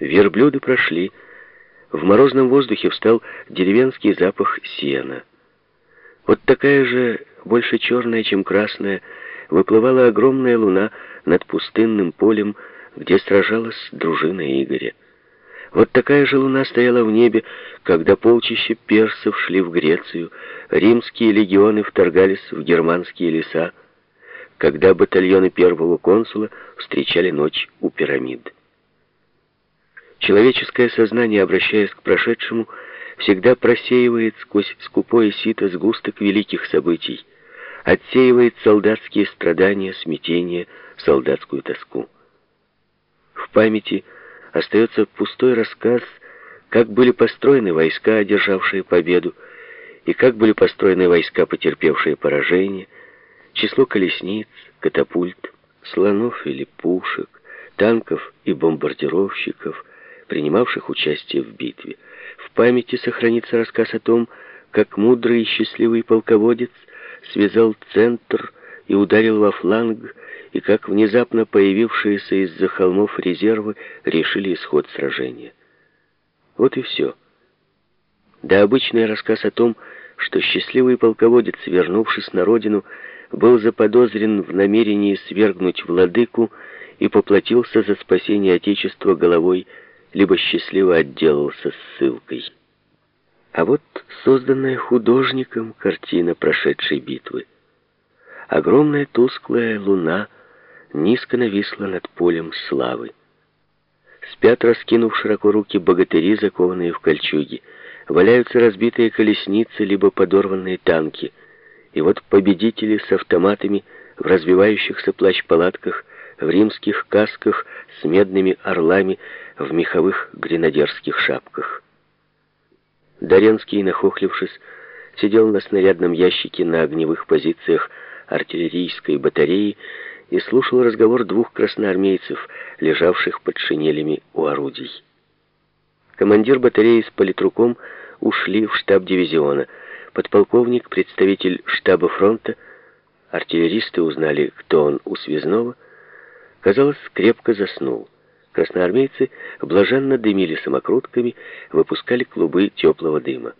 Верблюды прошли. В морозном воздухе встал деревенский запах сена. Вот такая же, больше черная, чем красная, выплывала огромная луна над пустынным полем, где сражалась дружина Игоря. Вот такая же луна стояла в небе, когда полчища персов шли в Грецию, римские легионы вторгались в германские леса, когда батальоны первого консула встречали ночь у пирамид. Человеческое сознание, обращаясь к прошедшему, всегда просеивает сквозь скупое сито сгусток великих событий, отсеивает солдатские страдания, смятение, солдатскую тоску. В памяти остается пустой рассказ, как были построены войска, одержавшие победу, и как были построены войска, потерпевшие поражение, число колесниц, катапульт, слонов или пушек, танков и бомбардировщиков, принимавших участие в битве. В памяти сохранится рассказ о том, как мудрый и счастливый полководец связал центр и ударил во фланг, и как внезапно появившиеся из-за холмов резервы решили исход сражения. Вот и все. Да обычный рассказ о том, что счастливый полководец, вернувшись на родину, был заподозрен в намерении свергнуть владыку и поплатился за спасение Отечества головой, либо счастливо отделался ссылкой. А вот созданная художником картина прошедшей битвы. Огромная тусклая луна низко нависла над полем славы. Спят, раскинув широко руки, богатыри, закованные в кольчуги. Валяются разбитые колесницы, либо подорванные танки. И вот победители с автоматами в развивающихся плащ-палатках, в римских касках с медными орлами, в меховых гренадерских шапках. Доренский, нахохлившись, сидел на снарядном ящике на огневых позициях артиллерийской батареи и слушал разговор двух красноармейцев, лежавших под шинелями у орудий. Командир батареи с политруком ушли в штаб дивизиона. Подполковник, представитель штаба фронта, артиллеристы узнали, кто он у связного, казалось, крепко заснул. Красноармейцы блаженно дымили самокрутками, выпускали клубы теплого дыма.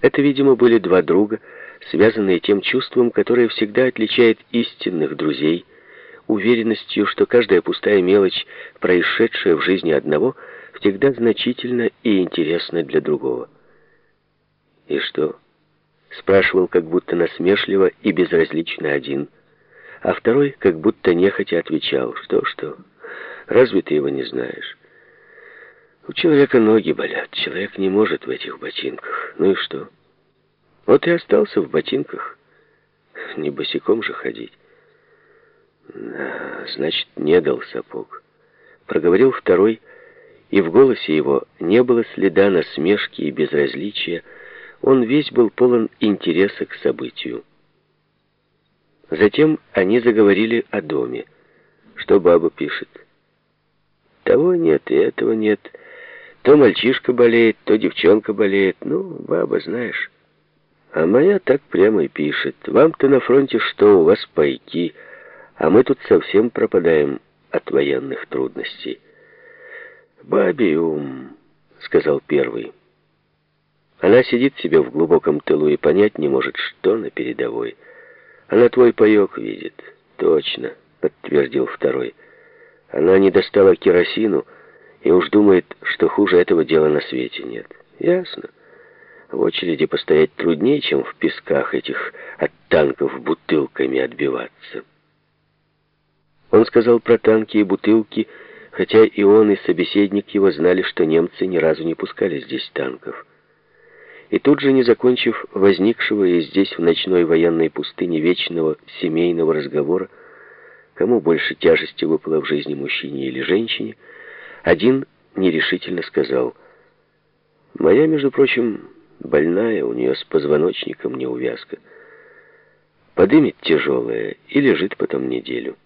Это, видимо, были два друга, связанные тем чувством, которое всегда отличает истинных друзей, уверенностью, что каждая пустая мелочь, происшедшая в жизни одного, всегда значительна и интересна для другого. «И что?» — спрашивал как будто насмешливо и безразлично один, а второй как будто нехотя отвечал «Что-что? Разве ты его не знаешь?» У человека ноги болят, человек не может в этих ботинках. Ну и что?» Вот и остался в ботинках. Не босиком же ходить. Да, значит, не дал сапог. Проговорил второй, и в голосе его не было следа насмешки и безразличия. Он весь был полон интереса к событию. Затем они заговорили о доме. Что баба пишет? Того нет и этого нет. То мальчишка болеет, то девчонка болеет. Ну, баба, знаешь... А моя так прямо и пишет. Вам-то на фронте что, у вас пайки, а мы тут совсем пропадаем от военных трудностей. «Бабий ум», — сказал первый. Она сидит себе в глубоком тылу и понять не может, что на передовой. Она твой паек видит. Точно, подтвердил второй. Она не достала керосину и уж думает, что хуже этого дела на свете нет. Ясно. В очереди постоять труднее, чем в песках этих от танков бутылками отбиваться. Он сказал про танки и бутылки, хотя и он, и собеседник его знали, что немцы ни разу не пускали здесь танков. И тут же, не закончив возникшего и здесь в ночной военной пустыне вечного семейного разговора, кому больше тяжести выпало в жизни мужчине или женщине, один нерешительно сказал, «Моя, между прочим, Больная, у нее с позвоночником неувязка. Подымет тяжелое и лежит потом неделю.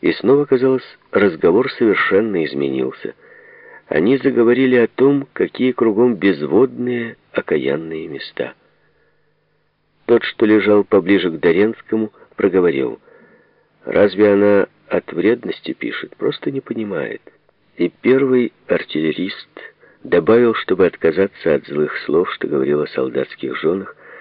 И снова, казалось, разговор совершенно изменился. Они заговорили о том, какие кругом безводные, окаянные места. Тот, что лежал поближе к Доренскому, проговорил. «Разве она от вредности пишет? Просто не понимает. И первый артиллерист добавил, чтобы отказаться от злых слов, что говорил о солдатских женах,